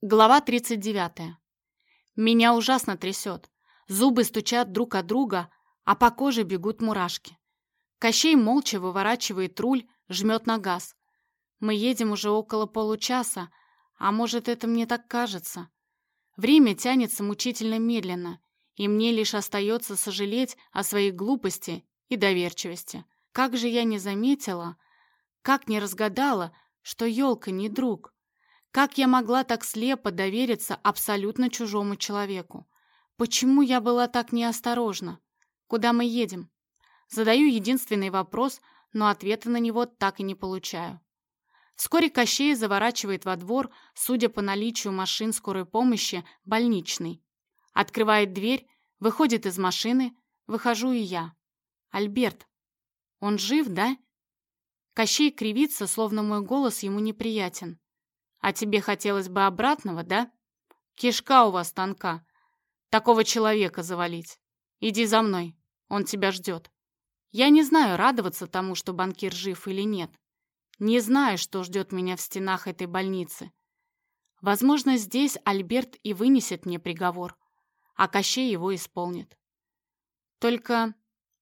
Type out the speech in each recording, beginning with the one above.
Глава 39. Меня ужасно трясет. Зубы стучат друг от друга, а по коже бегут мурашки. Кощей молча выворачивает руль, жмет на газ. Мы едем уже около получаса, а может, это мне так кажется. Время тянется мучительно медленно, и мне лишь остается сожалеть о своей глупости и доверчивости. Как же я не заметила, как не разгадала, что елка не друг. Как я могла так слепо довериться абсолютно чужому человеку? Почему я была так неосторожна? Куда мы едем? Задаю единственный вопрос, но ответа на него так и не получаю. Вскоре Кощей заворачивает во двор, судя по наличию машин скорой помощи, больничный. Открывает дверь, выходит из машины, выхожу и я. Альберт. Он жив, да? Кощей кривится, словно мой голос ему неприятен. А тебе хотелось бы обратного, да? Кишка у вас тонка. Такого человека завалить. Иди за мной, он тебя ждет. Я не знаю, радоваться тому, что банкир жив или нет. Не знаю, что ждет меня в стенах этой больницы. Возможно, здесь Альберт и вынесет мне приговор, а Кощей его исполнит. Только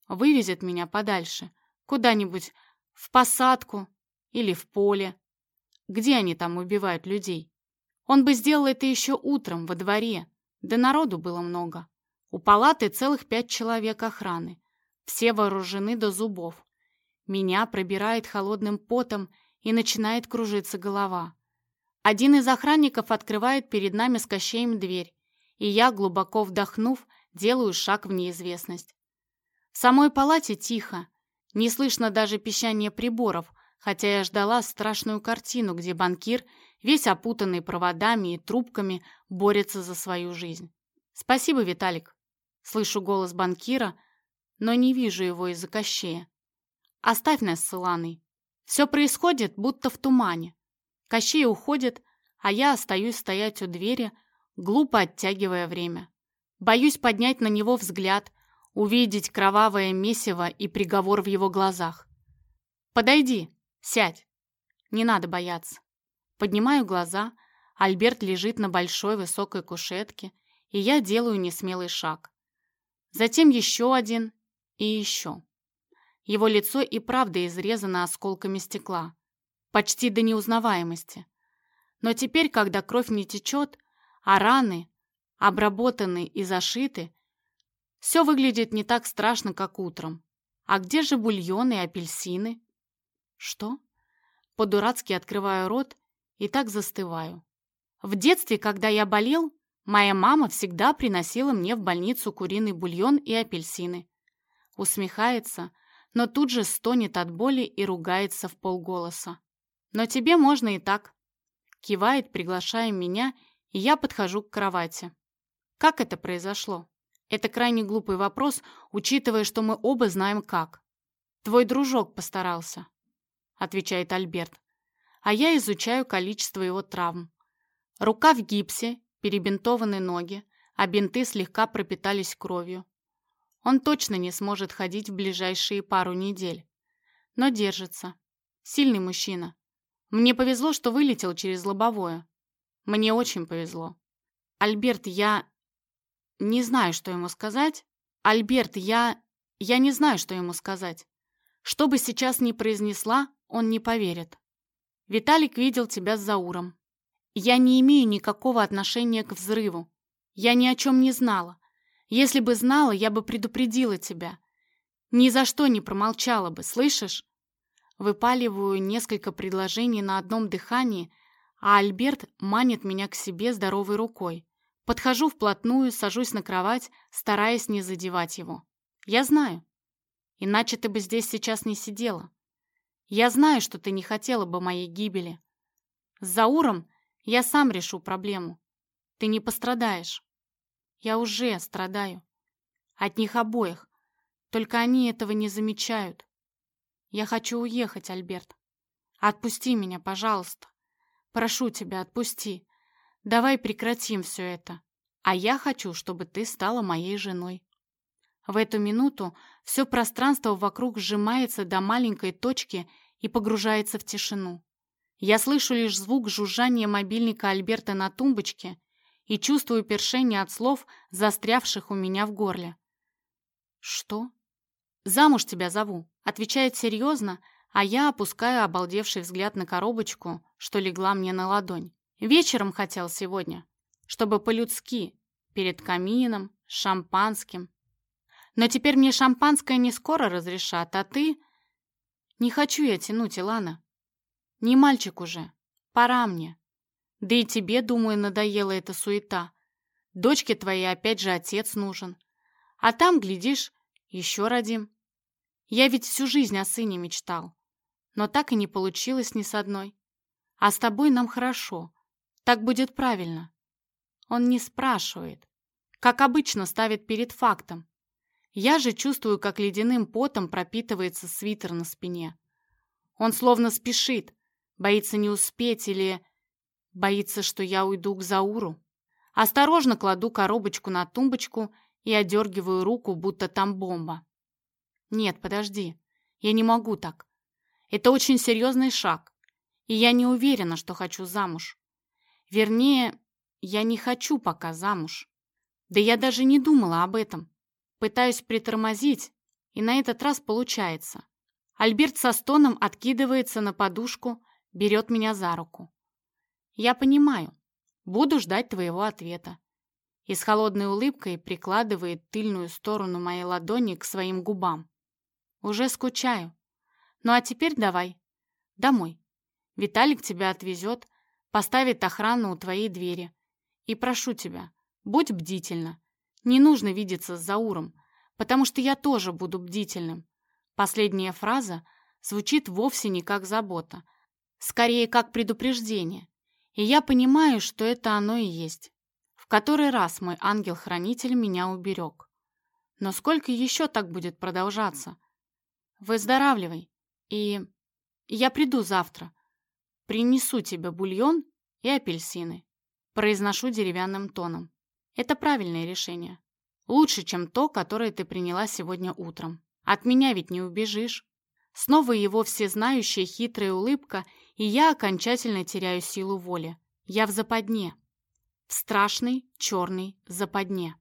вывезет меня подальше, куда-нибудь в посадку или в поле, где они там убивают людей? Он бы сделал это еще утром, во дворе. Да народу было много. У палаты целых пять человек охраны. Все вооружены до зубов. Меня пробирает холодным потом и начинает кружиться голова. Один из охранников открывает перед нами с Кощеем дверь, и я, глубоко вдохнув, делаю шаг в неизвестность. В самой палате тихо, не слышно даже пищания приборов, хотя я ждала страшную картину, где банкир, весь опутанный проводами и трубками, борется за свою жизнь. «Спасибо, Виталик!» Слышу голос банкира, но не вижу его из-за кощея. «Оставь нас с Иланой. Все происходит, будто в тумане. Кощей уходит, а я остаюсь стоять у двери, глупо оттягивая время. Боюсь поднять на него взгляд, увидеть кровавое месиво и приговор в его глазах. «Подойди!» Сядь. Не надо бояться. Поднимаю глаза. Альберт лежит на большой высокой кушетке, и я делаю несмелый шаг. Затем еще один и еще. Его лицо и правда изрезано осколками стекла, почти до неузнаваемости. Но теперь, когда кровь не течет, а раны обработаны и зашиты, все выглядит не так страшно, как утром. А где же бульоны и апельсины? Что? По-дурацки открываю рот и так застываю. В детстве, когда я болел, моя мама всегда приносила мне в больницу куриный бульон и апельсины. Усмехается, но тут же стонет от боли и ругается в полголоса. «Но тебе можно и так», — кивает, приглашая меня, и я подхожу к кровати. Как это произошло? Это крайне глупый вопрос, учитывая, что мы оба знаем как. Твой дружок постарался. — отвечает Альберт. А я изучаю количество его травм. Рука в гипсе, перебинтованы ноги, а бинты слегка пропитались кровью. Он точно не сможет ходить в ближайшие пару недель. Но держится. Сильный мужчина. Мне повезло, что вылетел через лобовое. Мне очень повезло. Альберт, я... Не знаю, что ему сказать. Альберт, я... Я не знаю, что ему сказать. Что бы сейчас ни произнесла, он не поверит. Виталик видел тебя с Зауром. Я не имею никакого отношения к взрыву. Я ни о чем не знала. Если бы знала, я бы предупредила тебя. Ни за что не промолчала бы, слышишь? Выпаливаю несколько предложений на одном дыхании, а Альберт манит меня к себе здоровой рукой. Подхожу вплотную, сажусь на кровать, стараясь не задевать его. Я знаю. Иначе ты бы здесь сейчас не сидела. Я знаю, что ты не хотела бы моей гибели. С Зауром я сам решу проблему. Ты не пострадаешь. Я уже страдаю. От них обоих. Только они этого не замечают. Я хочу уехать, Альберт. Отпусти меня, пожалуйста. Прошу тебя, отпусти. Давай прекратим все это. А я хочу, чтобы ты стала моей женой. В эту минуту все пространство вокруг сжимается до маленькой точки и погружается в тишину. Я слышу лишь звук жужжания мобильника Альберта на тумбочке и чувствую першение от слов, застрявших у меня в горле. «Что?» «Замуж тебя зову», — отвечает серьезно, а я опускаю обалдевший взгляд на коробочку, что легла мне на ладонь. Вечером хотел сегодня, чтобы по-людски, перед камином, шампанским. Но теперь мне шампанское не скоро разрешат, а ты... Не хочу я тянуть, Илана. Не мальчик уже. Пора мне. Да и тебе, думаю, надоела эта суета. Дочке твоей опять же отец нужен. А там, глядишь, еще родим. Я ведь всю жизнь о сыне мечтал. Но так и не получилось ни с одной. А с тобой нам хорошо. Так будет правильно. Он не спрашивает. Как обычно, ставит перед фактом. Я же чувствую, как ледяным потом пропитывается свитер на спине. Он словно спешит, боится не успеть или боится, что я уйду к Зауру. Осторожно кладу коробочку на тумбочку и одергиваю руку, будто там бомба. Нет, подожди, я не могу так. Это очень серьезный шаг, и я не уверена, что хочу замуж. Вернее, я не хочу пока замуж. Да я даже не думала об этом. Пытаюсь притормозить, и на этот раз получается. Альберт со стоном откидывается на подушку, берет меня за руку. Я понимаю. Буду ждать твоего ответа. И с холодной улыбкой прикладывает тыльную сторону моей ладони к своим губам. Уже скучаю. Ну а теперь давай. Домой. Виталик тебя отвезет, поставит охрану у твоей двери. И прошу тебя, будь бдительна. Не нужно видеться с Зауром, потому что я тоже буду бдительным. Последняя фраза звучит вовсе не как забота, скорее как предупреждение. И я понимаю, что это оно и есть. В который раз мой ангел-хранитель меня уберег. Но сколько еще так будет продолжаться? Выздоравливай. И я приду завтра. Принесу тебе бульон и апельсины. Произношу деревянным тоном. Это правильное решение. Лучше, чем то, которое ты приняла сегодня утром. От меня ведь не убежишь. Снова его всезнающая хитрая улыбка, и я окончательно теряю силу воли. Я в западне. В страшной черной западне.